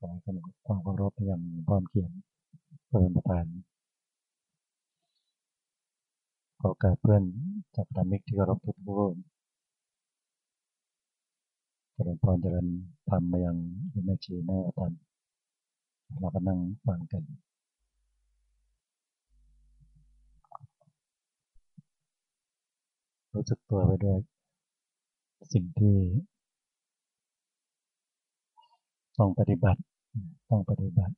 ขอให้กำลังความเคารพอย่างพร้อมเขียนเพื่อนประธานขอการเพื่อนสัพพมิกที่เคารพทุกผู้เจริญพรเจริญธรรมมายังแม่ชีแม่อาจารย์เราก็นั่งฟังกันรู้สึกตัวไปด้วย สิ่งที่ ต้องปฏิบัติ ต้องปฏิบัติ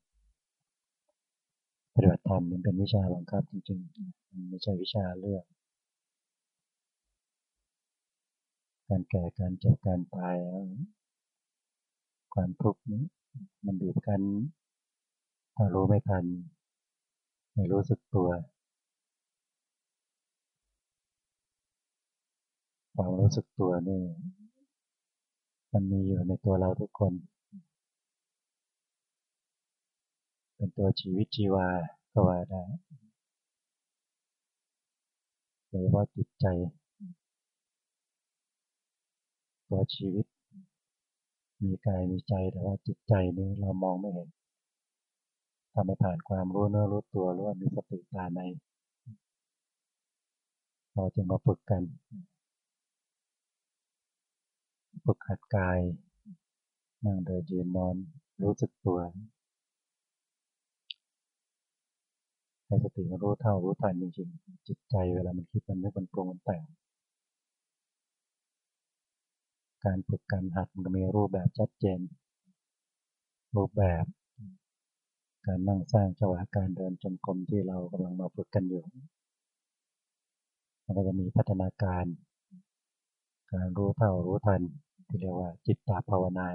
ปฏิบัติธรรมมันเป็นวิชาบังคับจริงๆ มันไม่ใช่วิชาเลือก การแก่ การเจ็บ การตาย ความทุกข์นี้ มันบีบกันถ้ารู้ไม่ทัน ไม่รู้สึกตัว ความรู้สึกตัวนี่ มันมีอยู่ในตัวเราทุกคน เป็นตัวชีวิตชีวาก็ว่าได้โดยเฉพาะจิตใจ ตัวชีวิต มีกายมีใจแต่ว่าจิตใจนี้เรามองไม่เห็นถ้าไม่ผ่านความรู้เนื้อรู้ตัวหรือว่ามีสติตาในเราจะมาฝึกกัน ฝึกหัดกาย นั่งเดินยืนนอนรู้สึกตัว ให้สติมันรู้เท่ารู้ทันจริงๆ จิตใจเวลามันคิดมันนึกมันปรุงมันแต่ง การฝึกการหัดมันก็มีรูปแบบชัดเจน รูปแบบ การนั่งสร้างจังหวะการเดินจงกรมที่เรากำลังมาฝึกกันอยู่ มันก็จะมีพัฒนาการ การรู้เท่ารู้ทันที่เรียกว่าจิตตาภาวนา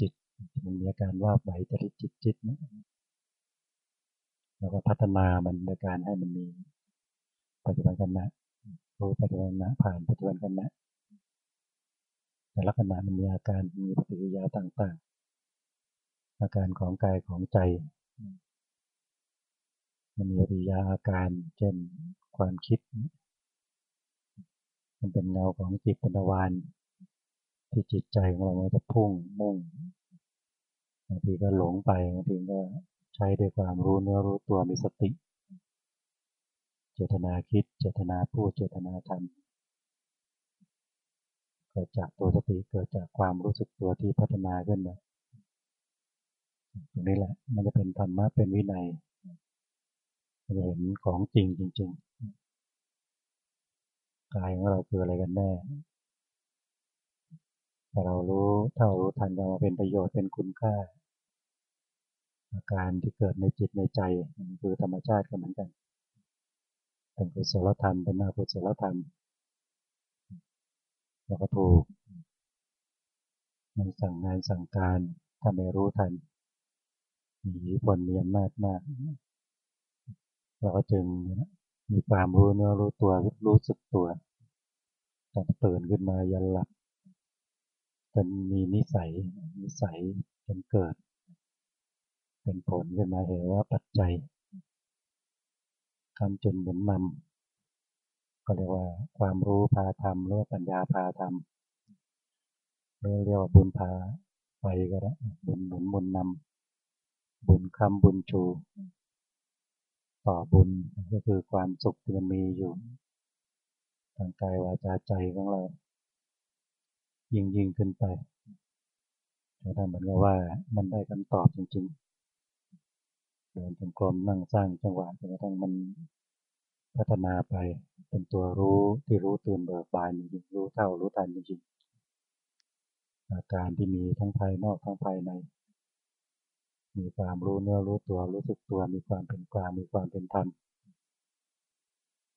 จิตมันมีอาการว่าไหวจริตจิตจิตนะ แล้วก็พัฒนามันโดยการให้มันมีปัจจุบันกันนะรู้ปัจจุบันนะผ่านปัจจุบันกันนะแต่ละขณะมันมีอาการมีปฏิกิริยาต่างๆ อาการของกายของใจ มันมีปฏิกิริยาอาการเช่นความคิด มันเป็นเงาของจิตเป็นวานที่จิตใจของเรามันจะพุ่งมุ่งบางทีก็หลงไปบางทีก็ ใช้ด้วยความรู้เนื้อรู้ตัวมีสติ เจตนาคิด เจตนาพูด เจตนาทำเกิดจากตัวสติเกิดจากความรู้สึกตัวที่พัฒนาขึ้นมาตรงนี้แหละ มันจะเป็นธรรมะเป็นวินัยจะเห็นของจริงจริง ๆ กายของเราคืออะไรกันแน่แต่เรารู้เท่ารู้ทันจะมาเป็นประโยชน์เป็นคุณค่า อาการที่เกิดในจิตในใจมันคือธรรมชาติก็เหมือนกันเป็นกุศลธรรมเป็นอกุศลธรรมเราก็ถูกมันสั่งงานสั่งการถ้าไม่รู้ทันมีผลมีอำนาจมากเราก็จึงมีความรู้เนื้อรู้ตัวรู้สึกตัวจนตื่นขึ้นมายันหลับจนมีนิสัยนิสัยจนเกิด เป็นผลขึ้นมาเห็นว่าปัจจัยคำจุนหมุนนำก็เรียกว่าความรู้พาธรรมหรือปัญญาพาธรรมเรียกว่าบุญพาไปก็ได้บุญหนุนบุญนำบุญคำบุญชูต่อบุญก็คือความสุขที่มันมีอยู่ทางกายวาจาใจของเรา ยิ่งยิ่งขึ้นไปเราทำเหมือนกับว่ามันได้คำตอบจริง ๆ เดินจงกรมนั่งสร้างจังหวะจนกระทั่งมันพัฒนาไปเป็นตัวรู้ที่รู้ตื่นเบิกบานจริงๆรู้เท่ารู้ทันจริงๆอาการที่มีทั้งภายนอกทั้งภายใน มีความรู้เนื้อรู้ตัวรู้สึกตัวมีความเป็นกลางมีความเป็นธรรม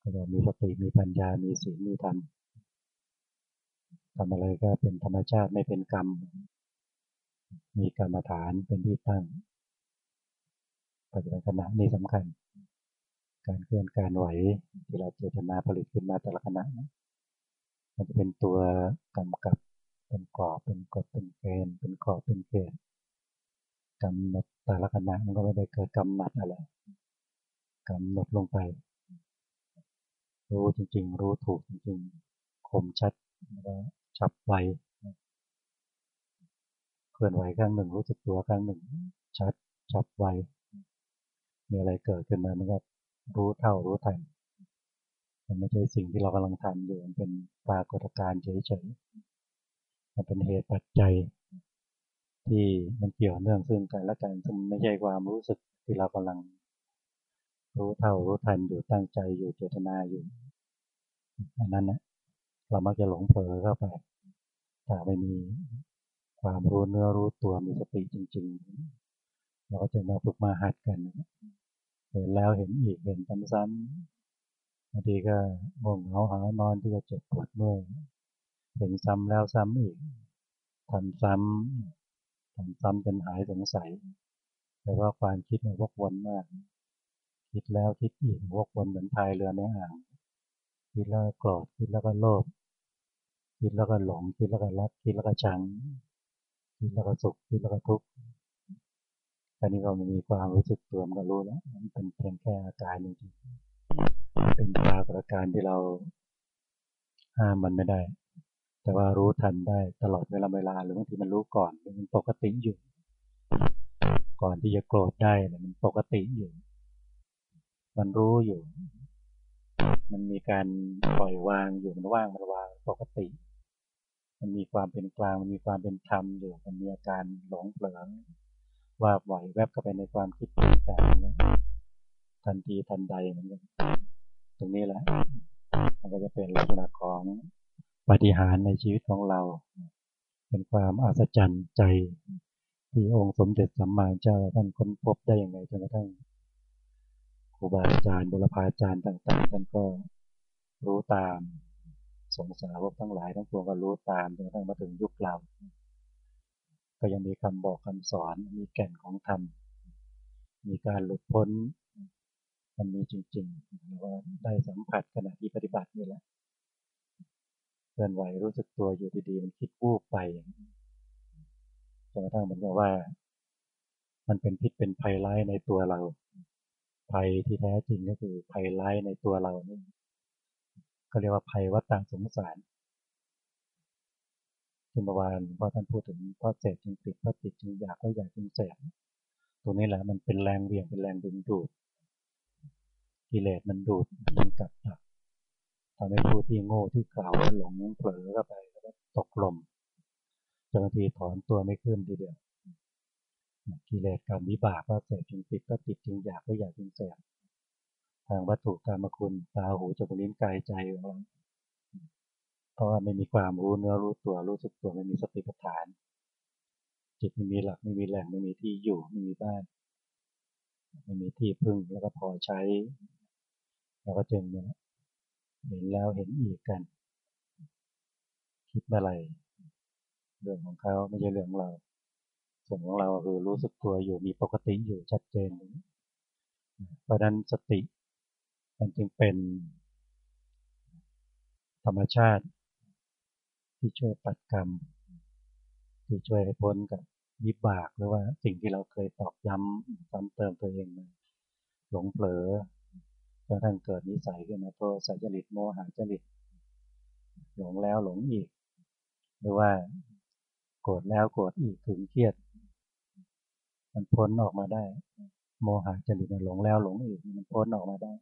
ก็จะมีสติมีปัญญา มีศีลมีธรรมทำอะไรก็เป็นธรรมชาติไม่เป็นกรรม มีกรรมฐานเป็นที่ตั้ง ปัจจุบันขณะนี่สำคัญ การเคลื่อนการไหวที่เราเจตนาผลิตขึ้นมาแต่ละขณะนะมันจะเป็นตัวกำกับเป็นกรอบเป็นกฎเป็นเกณฑ์เป็นขอบเป็นเกณฑ์กำหนดแต่ละขณะมันก็ไม่ได้เกิดกำหนดอะไรกำหนดลงไป รู้จริง ๆ รู้ถูกจริงๆคมชัดแล้วก็ฉับไวเคลื่อนไหวครั้งหนึ่งรู้สึกตัวครั้งหนึ่ง ชัดจับไว มีอะไรเกิดขึ้นมามันก็รู้เท่ารู้ทันมันไม่ใช่สิ่งที่เรากำลังทำอยู่มันเป็นปรากฏการณ์เฉยๆมันเป็นเหตุปัจจัย ที่มันเกี่ยวเนื่องซึ่งกันและกันซึ่งไม่ใช่ความรู้สึกที่เรากำลัง รู้เท่ารู้ทันอยู่ตั้งใจอยู่เจตนาอยู่อันนั้นนะเรามักจะหลงเผลอเข้าไปถ้าไม่มีความรู้เนื้อรู้ตัวมีสติจริง ๆ เราก็จะมาฝึกมาหัดกัน เห็นแล้วเห็นอีกเห็นซ้ำๆบางทีก็ง่วงเหงาหานอนที่จะเจ็บปวดเมื่อยเห็นซ้ำแล้วซ้ำอีกทำซ้ำทำซ้ำจนหายสงสัย แต่ว่าความคิดมันวกวนมาก คิดแล้วคิดอีกวกวนเหมือนพายเรือในอ่าง คิดแล้วก็โกรธคิดแล้วก็โลภคิดแล้วก็หลงคิดแล้วก็รักคิดแล้วก็ชัง คิดแล้วก็สุขคิดแล้วก็ทุกข์ อันนี้เรามีความรู้สึกตัวมันก็รู้แล้วมันเป็นเพียงแค่อาการจริงเป็นปรากฏการณ์ที่เราห้ามมันไม่ได้ แต่ว่ารู้ทันได้ตลอดเวลาเวลาหรือบางทีมันรู้ก่อนมันปกติอยู่ ก่อนที่จะโกรธได้มันปกติอยู่ มันรู้อยู่ มันมีการปล่อยวางอยู่มันว่างมันวางปกติ มันมีความเป็นกลางมันมีความเป็นธรรมอยู่ มันมีอาการหลงเผลอ ว่าบ่อยแวบเข้าไปในความคิดต่างๆทันทีทันใดเหมือนกันตรงนี้แหละ มันก็จะเป็นลักษณะของปฏิหารในชีวิตของเรา เป็นความอัศจรรย์ใจ ที่องค์สมเด็จสัมมาเจ้าท่านค้นพบได้อย่างไรจนกระทั่งครูบาอาจารย์บุรพาจารย์ต่างๆท่านก็รู้ตามสงสารพทั้งหลายทั้งปวงก็รู้ตามจนกระทั่งมาถึงยุคเรา ก็ยังมีคำบอกคำสอน มีแก่นของธรรม มีการหลุดพ้น มันมีจริงๆแล้วว่าได้สัมผัสขณะที่ปฏิบัตินี่แหละเคลื่อนไหวรู้สึกตัวอยู่ดีๆ มันคิดวูบไปจนกระทั่งเหมือนกับว่า มันเป็นพิษเป็นภัยร้ายในตัวเรา ภัยที่แท้จริงก็คือภัยร้ายในตัวเรานี่ก็เรียกว่าภัยวัฏฏสงสาร ที่เมื่อวานพ่อท่านพูดถึงพ่อเสพจึงติดพ่อติดจึงอยากก็อยากจึงเสพตรงนี้แหละมันเป็นแรงเบี่ยงเป็นแรงดึงดูด กิเลสมันดูดมันกัดตักทำให้ผู้ที่โง่ที่เก่าหลงเผลอเข้าไปแล้วก็ตกลมจนบางทีถอนตัวไม่ขึ้นทีเดียวกิเลสกรรมวิบากก็เสพจึงติดก็ติดจึงอยากก็อยากจึงเสพทางวัตถุกรรมคุณตาหูจมูกลิ้นกายใจของเรา เพราะว่าไม่มีความรู้เนื้อรู้ตัวรู้สึกตัวไม่มีสติปัฏฐาน จิตไม่มีหลักไม่มีแหล่งไม่มีที่อยู่ไม่มีบ้าน ไม่มีที่พึ่งแล้วก็พอใช้ แล้วก็จึงเนี่ยเห็นแล้วเห็นอีกกัน คิดเมื่อไรเรื่องของเขาไม่ใช่เรื่องของเรา ส่วนของเราคือรู้สึกตัวอยู่มีปกติอยู่ชัดเจนเพราะนั้นสติมันจึงเป็นธรรมชาติ ที่ช่วยปัดกรรม ที่ช่วยให้พ้นกับยิบากหรือว่าสิ่งที่เราเคยตอกย้ำซ้ำเติมตัวเองมาหลงเผลอจนกระทั่งเกิดนิสัยขึ้นมาโทษจริตโมหะจริต หลงแล้วหลงอีก หรือว่าโกรธแล้วโกรธอีกถึงเครียด มันพ้นออกมาได้ โมหะจริตหลงแล้วหลงอีกมันพ้นออกมาได้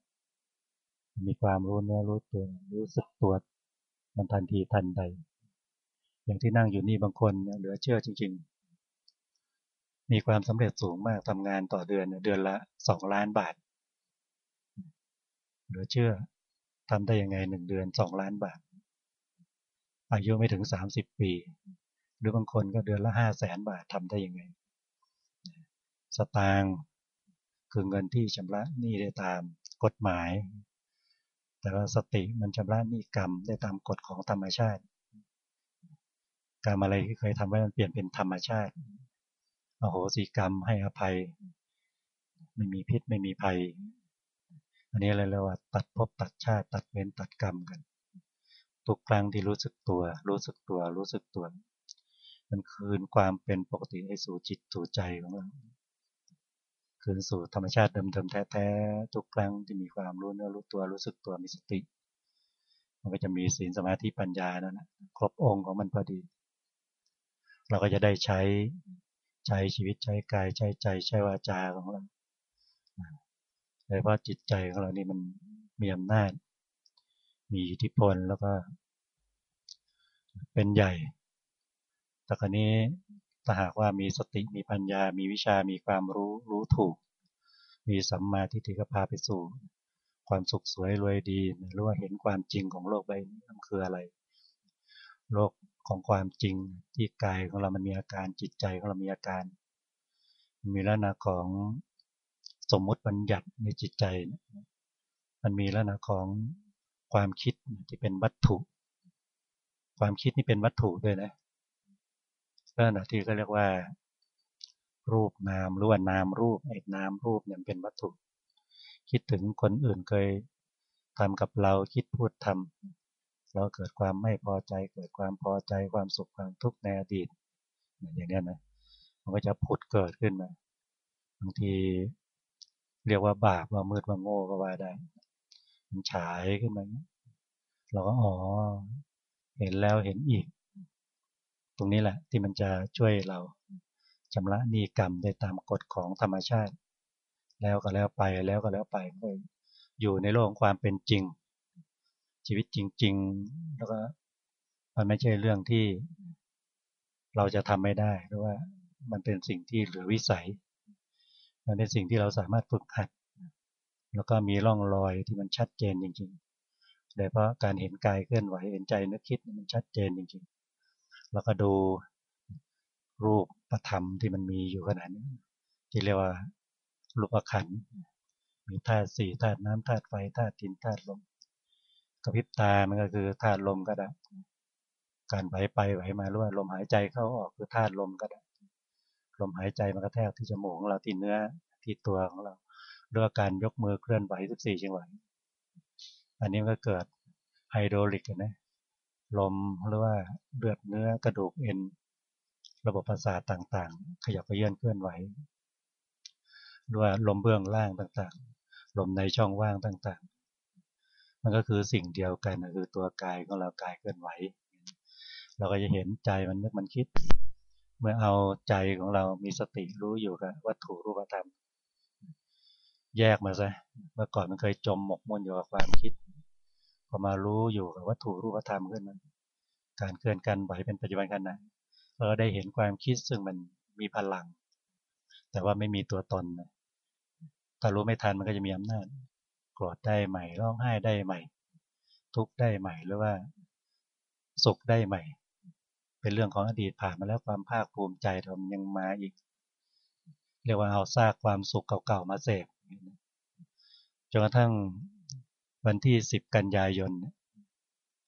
มีความรู้เนื้อรู้ตัวรู้สึกตัวมันทันทีทันใด อย่างที่นั่งอยู่นี่บางคนเหลือเชื่อจริง ๆ มีความสำเร็จสูงมากทำงานต่อเดือนเดือนละสองล้านบาท เหลือเชื่อทำได้ยังไงหนึ่งเดือนสองล้านบาท อายุไม่ถึงสามสิบปี หรือบางคนก็เดือนละห้าแสนบาททำได้ยังไง สตางค์คือเงินที่ชำระหนี้ได้ตามกฎหมาย แต่ว่าสติมันชำระนิกรรมได้ตามกฎของธรรมชาติ กรรมอะไรที่เคยทำไว้มันเปลี่ยนเป็นธรรมชาติอโหสิกรรมให้อภัย ไม่มีพิษไม่มีภัย อันนี้เลยเรียกว่า ตัดภพตัดชาติ ตัดเวรตัดกรรมกัน ทุกครั้งที่รู้สึกตัว รู้สึกตัว รู้สึกตัว มันคืนความเป็นปกติให้สู่จิตสู่ใจของเราคืนสู่ธรรมชาติเดิมๆแท้ๆทุกครั้งที่มีความรู้เนื้อรู้ตัวรู้สึกตัวมีสติ มันก็จะมีศีลสมาธิปัญญานั่นนะครบองค์ของมันพอดี เราก็จะได้ใช้ใช้ชีวิตใช้กายใช้ใจใช้วาจาของเราโดยเฉพาะจิตใจของเรานี่มันมีอำนาจ มีอิทธิพลแล้วก็ เป็นใหญ่ แต่ครนี้ถ้าหากว่ามีสติมีปัญญา มีวิชามีความรู้รู้ถูก มีสัมมาทิฏฐิก็พาไปสู่ ความสุขสวยรวยดีหรือว่าเห็นความจริงของโลกใบนี้มันคืออะไร โลก ของความจริงที่กายของเรามันมีอาการจิตใจของเรามีอาการ มีลักษณะของสมมุติบัญญัติในจิตใจ มันมีลักษณะของความคิดที่เป็นวัตถุ ความคิดนี่เป็นวัตถุด้วยนะลักษณะที่ก็เรียกว่า รูปนามหรือว่านามรูปไอ้นามรูปเนี่ยเป็นวัตถุ คิดถึงคนอื่นเคยทำกับเราคิดพูดทำ เราเกิดความไม่พอใจ เกิดความพอใจความสุขความทุกข์ในอดีตอย่างนี้นะมันก็จะผุดเกิดขึ้นมาบางทีเรียกว่าบาปว่ามืดว่าโง่ก็ว่าได้ มันฉายขึ้นมาเราก็อ๋อเห็นแล้วเห็นอีก ตรงนี้แหละที่มันจะช่วยเราชำระนีกรรมได้ตามกฎของธรรมชาติ แล้วก็แล้วไปแล้วก็แล้วไปอยู่ในโลกของความเป็นจริง ชีวิตจริง ๆ แล้วก็มันไม่ใช่เรื่องที่เราจะทำไม่ได้หรือว่ามันเป็นสิ่งที่เหลือวิสัย มันเป็นสิ่งที่เราสามารถฝึกหัด แล้วก็มีร่องรอยที่มันชัดเจนจริงๆโดยเพราะการเห็นกายเคลื่อนไหวเห็นใจนึกคิดมันชัดเจนจริงๆ แล้วก็ดูรูปประธรรมที่มันมีอยู่ขนาดนี้ที่เรียกว่ารูปขัน มีธาตุสี่ธาตุน้ำธาตุไฟธาตุดินธาตุลม ระพริบตามันก็คือธาตุลมก็ได้การไหวไปไหวมาหรือว่าลมหายใจเข้าออกคือธาตุลมก็ได้ลมหายใจมันกระแทกที่จมูกของเราที่เนื้อที่ตัวของเราด้วยการยกมือเคลื่อนไหว14จังหวะอันนี้ก็เกิดไฮโดรลิกนะลมหรือว่าเลือดเนื้อกระดูกเอ็น ระบบประสาทต่างๆ ขยับไปเยื่อนเคลื่อนไหวด้วยลมเบื้องล่างต่างๆ ลมในช่องว่างต่างๆ มันก็คือสิ่งเดียวกันคือตัวกายของเรากายเคลื่อนไหว เราก็จะเห็นใจมันนึกมันคิด เมื่อเอาใจของเรามีสติรู้อยู่กับวัตถุรูปธรรม แยกมาซะเมื่อก่อนมันเคยจมหมกมุ่นอยู่กับความคิดพอมารู้อยู่กับวัตถุรูปธรรมขึ้นมันการเคลื่อนกันไหวเป็นปัจจุบันขณะเราได้เห็นความคิดซึ่งมันมีพลัง แต่ว่าไม่มีตัวตนถ้ารู้ไม่ทันมันก็จะมีอำนาจ โกรธได้ใหม่ร้องไห้ได้ใหม่ ทุกข์ได้ใหม่หรือว่าสุขได้ใหม่ เป็นเรื่องของอดีตผ่านมาแล้วความภาคภูมิใจทำยังมาอีก เรียกว่าเอาซากความสุขเก่าๆมาเสพจนกระทั่งวันที่ 10 กันยายน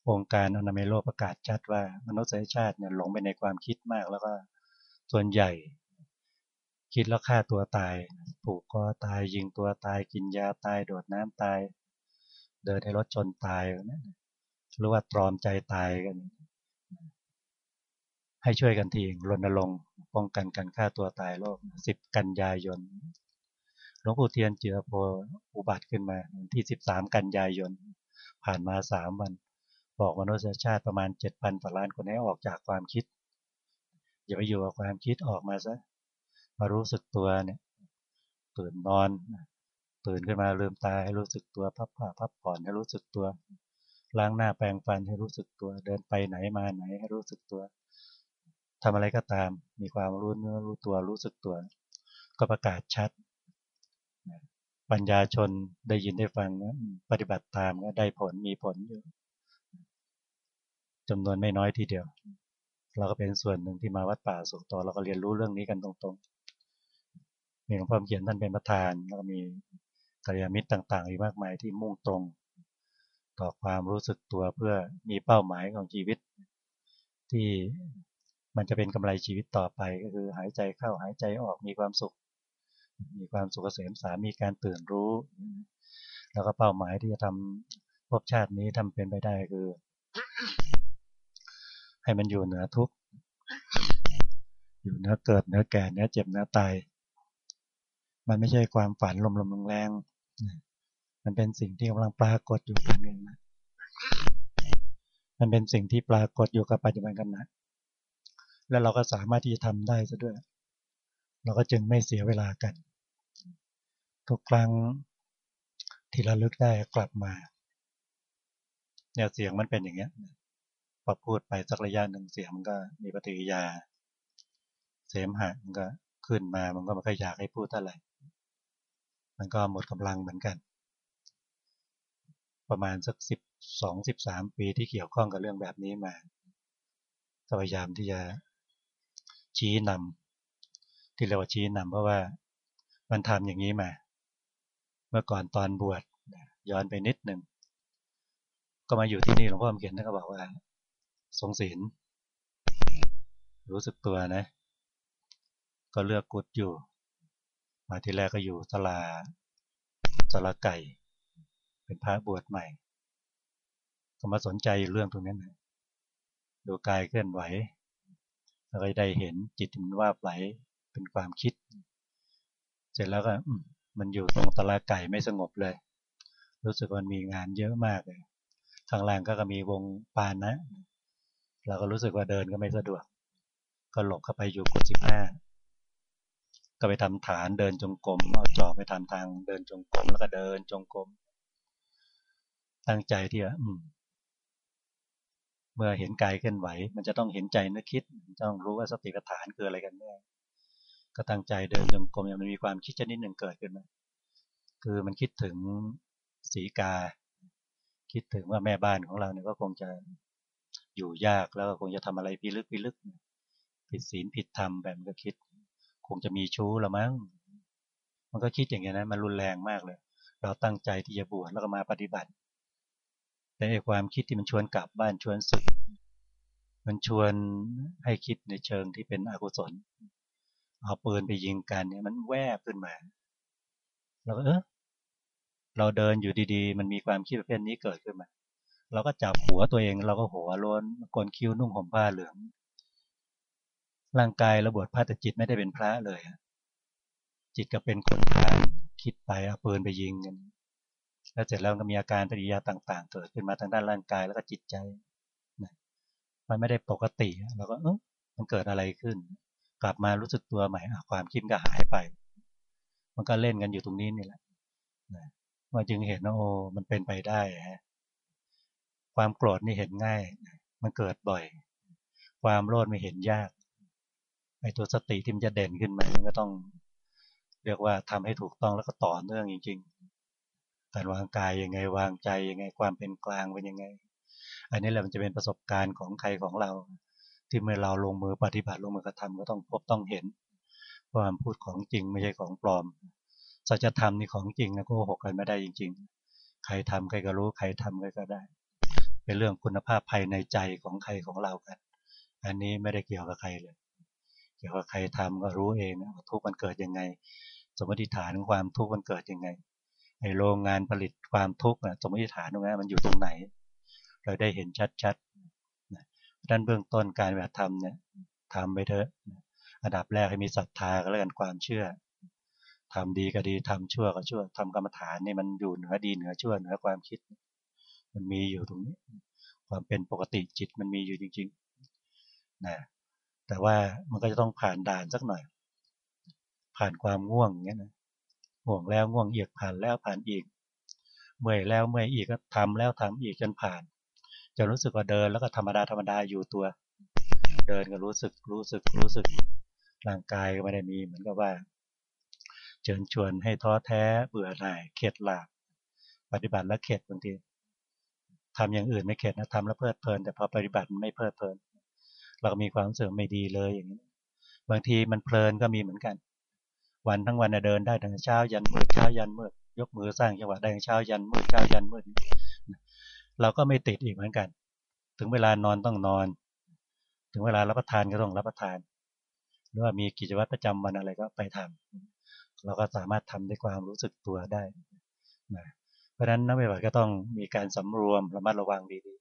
องค์การอนามัยโลกประกาศชัดว่ามนุษยชาติเนี่ยหลงไปในความคิดมากแล้วก็ส่วนใหญ่ คิดแล้วฆ่าตัวตาย ผูกคอตายยิงตัวตายกินยาตายโดดน้ำตาย เดินให้รถชนตายหรือว่าตรอมใจตายกัน ให้ช่วยกันทีรณรงค์ป้องกันการฆ่าตัวตายโลกสิบกันยายนหลวงปู่เทียนเจือโพอุบัติขึ้นมาที่สิบสามกันยายน ผ่านมาสามวัน บอกมนุษยชาติประมาณเจ็ดพันต่อล้านคนให้ออกจากความคิด อย่าไปอยู่กับความคิดออกมาซะ มารู้สึกตัวเนี่ยตื่นนอน ตื่นขึ้นมาลืมตาให้รู้สึกตัวพับผ้าพับผ่อนให้รู้สึกตัว ล้างหน้าแปรงฟันให้รู้สึกตัว เดินไปไหนมาไหนให้รู้สึกตัวทำอะไรก็ตาม มีความรู้เนื้อรู้ตัวรู้สึกตัว ก็ประกาศชัด ปัญญาชนได้ยินได้ฟังปฏิบัติตามก็ได้ผลมีผลอยู่จำนวนไม่น้อยทีเดียว เราก็เป็นส่วนหนึ่งที่มาวัดป่าสุขต่อเราก็เรียนรู้เรื่องนี้กันตรงๆ มีหลวงพ่อเขียนท่านเป็นประธาน แล้วก็มีกัลยาณมิตรต่างๆ อีกมากมายที่มุ่งตรง ต่อความรู้สึกตัวเพื่อมีเป้าหมายของชีวิต ที่มันจะเป็นกำไรชีวิตต่อไปก็คือหายใจเข้าหายใจออกมีความสุข มีความสุขเกษมสามีการตื่นรู้ แล้วก็เป้าหมายที่จะทำภพชาตินี้ทำเป็นไปได้คือ ให้มันอยู่เหนือทุกข์อยู่เหนือเกิดเหนือแก่เหนือเจ็บเหนือตาย มันไม่ใช่ความฝันลมๆแรงๆมันเป็นสิ่งที่กำลังปรากฏอยู่กันเองนะมันเป็นสิ่งที่ปรากฏอยู่กับปัจจุบันกันนะแล้วเราก็สามารถที่จะทำได้ซะด้วย เราก็จึงไม่เสียเวลากัน ทุกครั้งที่เราลึกได้กลับมาเนี่ยเสียงมันเป็นอย่างเงี้ยพอพูดไปสักระยะหนึ่งเสียงมันก็มีปฏิกิริยา เสมหะมันก็ขึ้นมา มันก็ไม่ค่อยอยากให้พูดเท่าไหร่ มันก็หมดกำลังเหมือนกัน ประมาณสักสิบสองสิบสามปีที่เกี่ยวข้องกับเรื่องแบบนี้มาพยายามที่จะชี้นำที่เรียกว่าชี้นำเพราะว่ามันทำอย่างนี้มา เมื่อก่อนตอนบวชย้อนไปนิดหนึ่งก็มาอยู่ที่นี่หลวงพ่อเขียนท่านก็บอกว่าทรงศีลรู้สึกตัวนะ ก็เลือกกุดอยู่ มาที่แรกก็อยู่สลาสลาไก่ เป็นพระบวชใหม่ ก็มาสนใจเรื่องตรงนี้นะดูกายเคลื่อนไหวแล้วก็ได้เห็นจิตมันว่าไหลเป็นความคิด เสร็จแล้วก็มันอยู่ตรงตลาไก่ไม่สงบเลย รู้สึกว่ามีงานเยอะมากเลยข้างล่างก็มีวงปานนะ เราก็รู้สึกว่าเดินก็ไม่สะดวก ก็หลบเข้าไปอยู่กุฏิห้า ก็ไปทำฐานเดินจงกรมเอาจอบไปทำทางเดินจงกรมแล้วก็เดินจงกรมตั้งใจที่ว่าเมื่อเห็นกายเคลื่อนไหว มันจะต้องเห็นใจนึกคิดต้องรู้ว่าสติปัฏฐานคืออะไรกันแน่ก็ตั้งใจเดินจงกรมอย่างมันมีความคิดชนิดหนึ่งเกิดขึ้นมาคือมันคิดถึงสีกา คิดถึงว่าแม่บ้านของเราเนี่ยก็คงจะอยู่ยากแล้วก็คงจะทำอะไรพิลึกพิลึกผิดศีลผิดธรรมแบบก็คิด คงจะมีชู้ละมั้งมันก็คิดอย่างเงี้ยนะมันรุนแรงมากเลย เราตั้งใจที่จะบวชแล้วก็มาปฏิบัติ แต่ไอความคิดที่มันชวนกลับบ้านชวนสึกมันชวนให้คิดในเชิงที่เป็นอกุศล เอาปืนไปยิงกันเนี่ยมันแวบขึ้นมาเราก็เออเราเดินอยู่ดีๆ มันมีความคิดประเภทนี้เกิดขึ้นมา เราก็จับหัวตัวเอง เราก็หัวล้นกลคิ้วนุ่งห่มผ้าเหลือง ร่างกายระบวดผ้าแต่จิตไม่ได้เป็นพระเลย จิตก็เป็นคนทานคิดไปเอาปืนไปยิงกันแล้วเสร็จแล้วก็มีอาการปฏิยาต่าง ๆ เกิดขึ้นมาทางด้านร่างกายแล้วก็จิตใจมันไม่ได้ปกติเราก็เออมันเกิดอะไรขึ้น กลับมารู้สึกตัวใหม่ความคิดก็หายไป มันก็เล่นกันอยู่ตรงนี้นี่แหละมาจึงเห็นว่าโอ้มันเป็นไปได้ฮะความโกรธนี่เห็นง่าย มันเกิดบ่อย ความโลภไม่เห็นยาก ไอ้ตัวสติที่มันจะเด่นขึ้นมามันก็ต้องเรียกว่าทำให้ถูกต้องแล้วก็ต่อเนื่องจริง ๆ การวางกายยังไงวางใจยังไงความเป็นกลางเป็นยังไง อันนี้แหละมันจะเป็นประสบการณ์ของใครของเรา ที่เมื่อเราลงมือปฏิบัติลงมือกระทำก็ต้องพบต้องเห็นความพูดของจริงไม่ใช่ของปลอมสัจธรรมนี่ของจริงนะโกหกกันไม่ได้จริง ๆ ใครทำใครก็รู้ใครทำใครก็ได้ เป็นเรื่องคุณภาพภายในใจของใครของเรากัน อันนี้ไม่ได้เกี่ยวกับใครเลย เกี่ยวกับใครทำก็รู้เองนะทุกข์มันเกิดยังไง สมมติฐานของความทุกข์มันเกิดยังไงไอโรงงานผลิตความทุกข์นะสมมติฐานตรงนั้นมันอยู่ตรงไหน เราได้เห็นชัดๆด้านเบื้องต้นการแบบทำเนี่ยทำไปเถอะอันดับแรกให้มีศรัทธาก็แล้วกันความเชื่อทำดีก็ดีทำชั่วก็ชั่วทำกรรมฐานนี่มันอยู่เหนือดีเหนือชั่วเหนือความคิด มันมีอยู่ตรงนี้ ความเป็นปกติจิตมันมีอยู่จริงๆนะ แต่ว่ามันก็จะต้องผ่านด่านสักหน่อย ผ่านความง่วงเงี้ยนะง่วงแล้วง่วงอีกผ่านแล้วผ่านอีก เมื่อยแล้วเมื่อยอีกก็ทำแล้วทำอีกจนผ่านจะรู้สึกว่าเดินแล้วก็ธรรมดาธรรมดาอยู่ตัว เดินก็รู้สึกรู้สึกรู้สึกร่างกายก็ไม่ได้มีเหมือนกับว่าเชิญชวนให้ท้อแท้เบื่อหน่ายเข็ดหลาบปฏิบัติแล้วเข็ดบางทีทำอย่างอื่นไม่เข็ดนะทำแล้วเพลิดเพลิน แต่พอปฏิบัติไม่เพลิดเพลิน เราก็มีความเสื่อมไม่ดีเลยอย่างนี้บางทีมันเพลินก็มีเหมือนกัน วันทั้งวันเดินได้ตั้งเช้ายันมืดเช้ายันมืดยกมือสร้างจังหวะได้เช้ายันมืดเช้ายันมืดเราก็ไม่ติดอีกเหมือนกัน ถึงเวลานอนต้องนอน ถึงเวลารับประทานก็ต้องรับประทาน หรือว่ามีกิจวัตรประจำวันอะไรก็ไปทำเราก็สามารถทำด้วยความรู้สึกตัวได้นะเพราะฉะนั้นนักปฏิบัติก็ต้องมีการสำรวมระมัดระวังดีๆ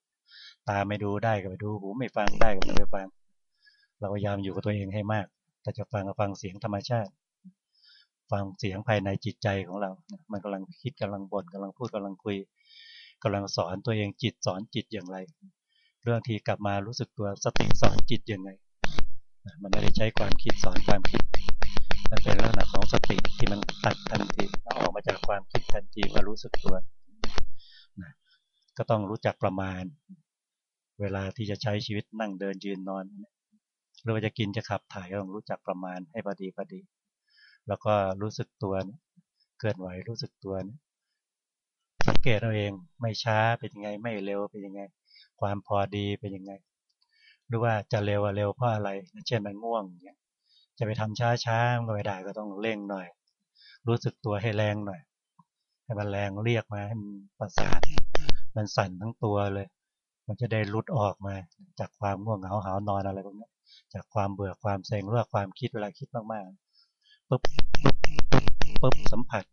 ตาไม่ดูได้ก็ไปดูหูไม่ฟังได้ก็ไม่ฟัง เราพยายามอยู่กับตัวเองให้มาก แต่จะฟังก็ฟังเสียงธรรมชาติ ฟังเสียงภายในจิตใจของเรา มันกำลังคิดกำลังบน่นกำลังพูดกำลังคุยกำลังสอนตัวเองจิตสอนจิตอย่างไร เรื่องที่กลับมารู้สึกตัวสติสอนจิตยังไง มันไม่ได้ใช้ความคิดสอนความคิด มันเป็นลักษณะของสติที่มันตัดทันทีออกมาจากความคิดทันทีมารู้สึกตัว ก็ต้องรู้จักประมาณ เวลาที่จะใช้ชีวิตนั่งเดินยืนนอนหรือว่าจะกินจะขับถ่ายก็ต้องรู้จักประมาณให้พอดีพอดี แล้วก็รู้สึกตัวเคลื่อนไหวรู้สึกตัวสังเกตเอาเองไม่ช้าเป็นยังไงไม่เร็วเป็นยังไง ความพอดีเป็นยังไง หรือว่าจะเร็วเร็วเพราะอะไรเช่นมันง่วงเนี่ยจะไปทำช้าช้าไม่ได้ก็ต้องเร่งหน่อย รู้สึกตัวให้แรงหน่อย ให้มันแรงเรียกมาให้มันประสาท มันสั่นทั้งตัวเลย มันจะได้รุดออกมา จากความง่วงเหงาหานอนอะไรพวกนี้จากความเบื่อความเซ็งหรือความคิดเวลาคิดมากๆปุ๊บปุ๊บปุ๊บสัมผัส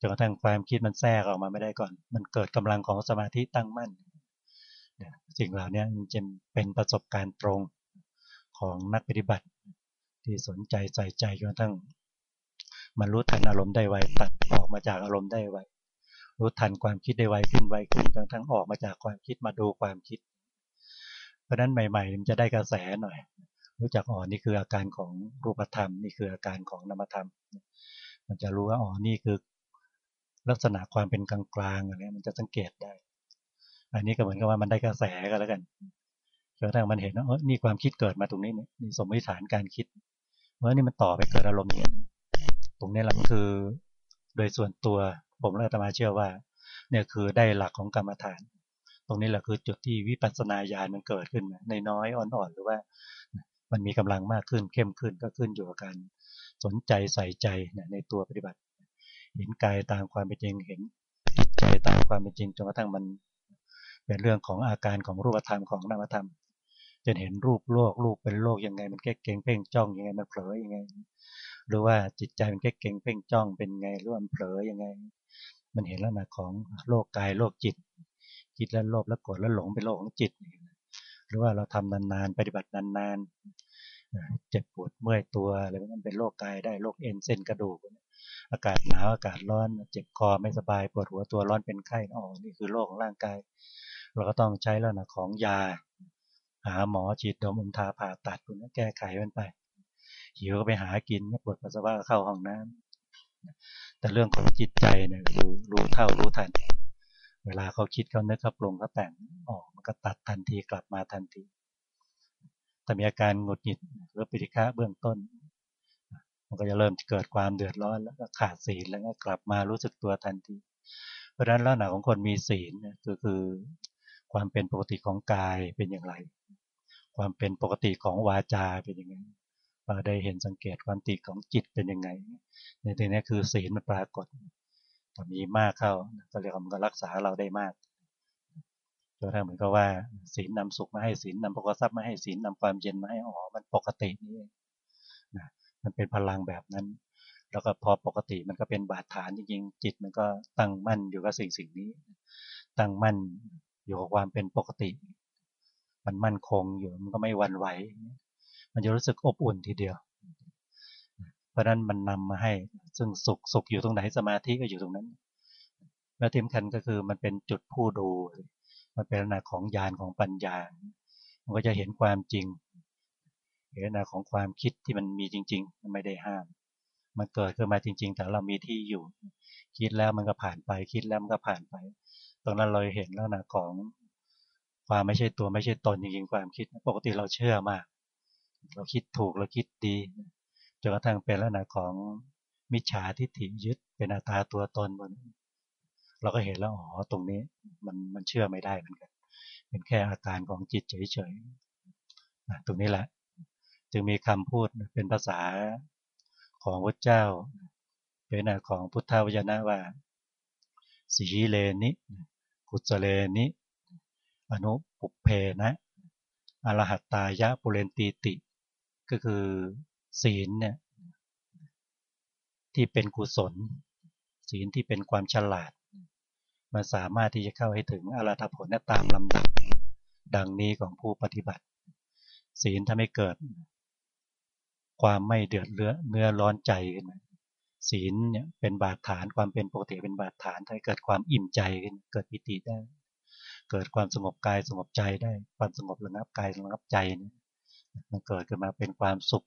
จนกระทั่งความคิดมันแทรกออกมาไม่ได้ก่อน มันเกิดกำลังของสมาธิตั้งมั่นสิ่งเหล่านี้จะเป็นประสบการณ์ตรงของนักปฏิบัติ ที่สนใจใส่ใจจนกระทั่งมันรู้ทันอารมณ์ได้ไวตัดออกมาจากอารมณ์ได้ไว รู้ทันความคิดได้ไวขึ้นไวขึ้นจนกทั่งออกมาจากความคิดมาดูความคิด เพราะนั้นใหม่ ๆ มันจะได้กระแสหน่อย รู้จักอ๋อนี่คืออาการของรูปธรรม นี่คืออาการของนามธรรม มันจะรู้ว่าอ๋อนี่คือลักษณะความเป็นกลางๆอะไรมันจะสังเกตได้ อันนี้ก็เหมือนกับว่ามันได้กระแสกันแล้วกันจนกระทั่งมันเห็นว่าเออนี่ความคิดเกิดมาตรงนี้นี่สมมติฐานการคิดเมื่อนี่มันต่อไปเกิดอารมณ์เนี่ยตรงนี้แหละมันคือโดยส่วนตัว ผมและธรรมาเชื่อว่าเนี่ยคือได้หลักของกรรมฐาน ตรงนี้แหละคือจุดที่วิปัสสนาญาณมันเกิดขึ้นในน้อยอ่อนๆหรือว่า มันมีกำลังมากขึ้นเข้มขึ้นก็ขึ้นอยู่กับการสนใจใส่ใจในตัวปฏิบัติ เห็นกายตามความเป็นจริงเห็นใจตามความเป็นจริงจนกระทั่งมัน เป็นเรื่องของอาการของรูปธรรมของนามธรรมจนเห็นรูปโลกรูปเป็นโลกยังไง มันแก้เก่งเพ่งจ้องยังไงมันเผลอยังไง หรือว่าจิตใจมันแก้เก่งเพ่งจ้องเป็นไงหรือว่ามันเผลอยังไง มันเห็นแล้วนะของโลกกายโลกจิตคิดแล้วโลภแล้วโกรธแล้วหลงเป็นโลกของจิต หรือว่าเราทำนานๆปฏิบัตินานๆเจ็บปวดเมื่อยตัวอะไรมันเป็นโรคกายได้โรคเอ็นเส้นกระดูกอากาศหนาวอากาศร้อนเจ็บคอไม่สบายปวดหัวตัวร้อนเป็นไข้อ๋อนี่คือโรคของร่างกาย เราก็ต้องใช้แล้วนะของยา หาหมอฉีดดมอุมทาผ่าตัดพวกนี้แก้ไขมันไปหิวก็ไปหากินปวดปัสสาวะเข้าห้องน้ำแต่เรื่องของจิตใจเนี่ยคือรู้เท่ารู้ทัน เวลาเขาคิดเขาเนึกเขาปรุงเขาแต่งออกมันก็ตัดทันทีกลับมาทันทีแต่มีอาการหงุดหงิดหรือปิฎกะเบื้องต้น มันก็จะเริ่มเกิดความเดือดร้อนแล้วก็ขาดศีลแล้วก็กลับมารู้สึกตัวทันที เพราะฉะนั้นลักษณะของคนมีศีลก็คือความเป็นปกติของกายเป็นอย่างไร ความเป็นปกติของวาจาเป็นยังไงเร ได้เห็นสังเกตความติของจิตเป็นยังไง ในที่นี้คือศีลมันปรากฏถ้ามีมากเข้าก็เรียกว่ามันก็รักษาเราได้มากจนถ้าเหมือนกับว่าศีลนำสุขมาให้ศีลนำปกทรัพย์มาให้ศีลนำความเย็นมาให้อ๋อมันปกตินี่นะมันเป็นพลังแบบนั้น แล้วก็พอปกติมันก็เป็นบาดฐานจริงๆจิตมันก็ตั้งมั่นอยู่กับสิ่งสิ่งนี้ ตั้งมั่นอยู่กับความเป็นปกติ มันมั่นคงอยู่มันก็ไม่วันไหว มันจะรู้สึกอบอุ่นทีเดียว เพราะนั้นมันนำมาให้ซึ่งสุขสุขอยู่ตรงไหนสมาธิก็อยู่ตรงนั้นแล้วที่สำคัญก็คือมันเป็นจุดผู้ดู มันเป็นลักษณะของญาณของปัญญา มันก็จะเห็นความจริง เห็นลักษณะของความคิดที่มันมีจริง ๆ มันไม่ได้ห้าม มันเกิดขึ้นมาจริง ๆ แต่เรามีที่อยู่ คิดแล้วมันก็ผ่านไป คิดแล้วมันก็ผ่านไป ตรงนั้นเราเห็นแล้วนะของความไม่ใช่ตัวไม่ใช่ตนจริงๆความคิด ปกติเราเชื่อมาก เราคิดถูกเราคิดดีจนกระทั่งเป็นลักษณะของมิจฉาทิฏฐิยึดเป็นอัตาตัวตนบนเราก็เห็นแล้วอ๋อตรงนี้ มันมันเชื่อไม่ได้เหมือนกัน เป็นแค่อาการของจิตเฉยๆตรงนี้แหละ จึงมีคำพูดเป็นภาษาของพระเจ้า เป็นของพุทธวจนะว่าสีเลนิกุศเลนิอนุปุเพนะอรหัตตายะปุเรนตีติ ก็คือศีลเนี่ยที่เป็นกุศล ศีลที่เป็นความฉลาดมันสามารถที่จะเข้าให้ถึงอรัตผลตามลำดับดังนี้ของผู้ปฏิบัติ ศีลทำให้เกิด ความไม่เดือดเลือเนื้อร้อนใจขึ้นมาศีลเนี่ยเป็นบาดฐานความเป็นปกติเป็นบาดฐานให้เกิดความอิ่มใจขึ้นเกิดปิติได้ เกิดความสงบกายสงบใจได้ ความสงบระงับกายระงับใจ มันเกิดขึ้นมาเป็นความสุข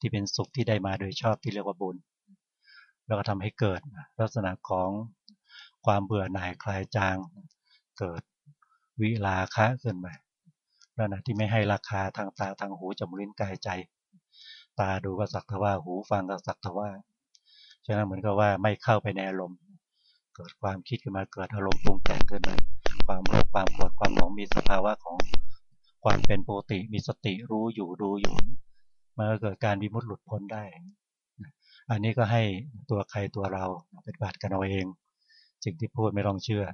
ที่เป็นสุขที่ได้มาโดยชอบที่เรียกว่าบุญ แล้วก็ทำให้เกิดลักษณะของความเบื่อหน่ายคลายจาง เกิดวิลาคะขึ้นมาแล้วนะที่ไม่ให้ราคาทางตาทางหูจมูกลิ้นกายใจ ตาดูก็สักทว่าหูฟังก็สักทว่าฉะนั้นเหมือนกับว่าไม่เข้าไปในอารมณ์ เกิดความคิดขึ้นมาเกิดอารมณ์ปรุงแต่งขึ้นมาความโลภความโกรธความหลงมีสภาวะของ ความเป็นปกติมีสติรู้อยู่ดูอยู่มันก็เกิดการวิมุตติหลุดพ้นได้ อันนี้ก็ให้ตัวใครตัวเราเป็นบาตกันเอาเองสิ่งที่พูดไม่ต้องเชื่อ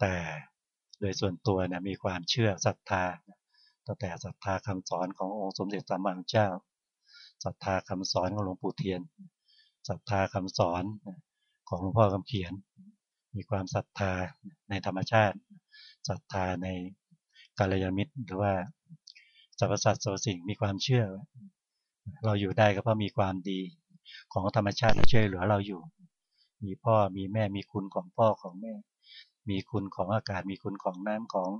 แต่โดยส่วนตัวเนี่ยมีความเชื่อศรัทธาตั้งแต่ศรัทธาคำสอนขององค์สมเด็จสัมมาสัมพุทธเจ้าศรัทธาคำสอนของหลวงปู่เทียนศรัทธาคำสอนของหลวงพ่อคำเขียน มีความศรัทธาในธรรมชาติศรัทธาใน กาลยามิตร หรือว่าสรรพสัตว์สรรพสิ่งมีความเชื่อ เราอยู่ได้ก็เพราะมีความดีของธรรมชาติช่วยเหลือเราอยู่ มีพ่อมีแม่มีคุณของพ่อของแม่ มีคุณของอากาศ มีคุณของน้ำของ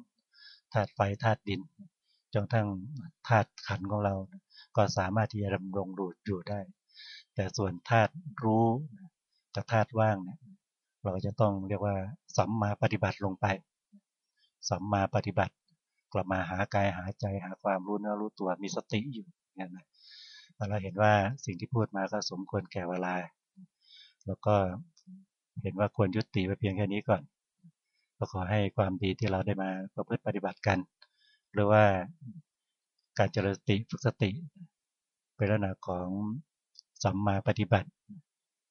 ธาตุไฟธาตุดินจนทั้งธาตุขันของเรา ก็สามารถที่จะดำรงดูดอยู่ได้ แต่ส่วนธาตุรู้กับธาตุว่างเนี่ยเราจะต้องเรียกว่าสัมมาปฏิบัติลงไปสัมมาปฏิบัติ กลับมาหากายหาใจหาความรู้เนื้อรู้ตัวมีสติอยู่เนี่ยนะเราเห็นว่าสิ่งที่พูดมาก็สมควรแก่เวลา แล้วก็เห็นว่าควรยุติไปเพียงแค่นี้ก่อนก็ขอให้ความดีที่เราได้มาประพฤติปฏิบัติกัน หรือว่าการเจริญสติฝึกสติ เป็นลักษณะของสัมมาปฏิบัติ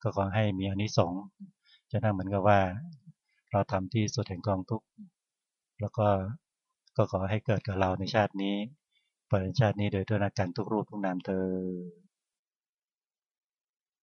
ก็ขอให้มีอนิสงส์จะนั่งเหมือนกับว่า เราทำที่สุดแห่งกองทุกข์แล้วก็ ก็ขอให้เกิดกับเราในชาตินี้ปริชาตินี้โดยตัวนักการทุกรูปทุกนามเธอ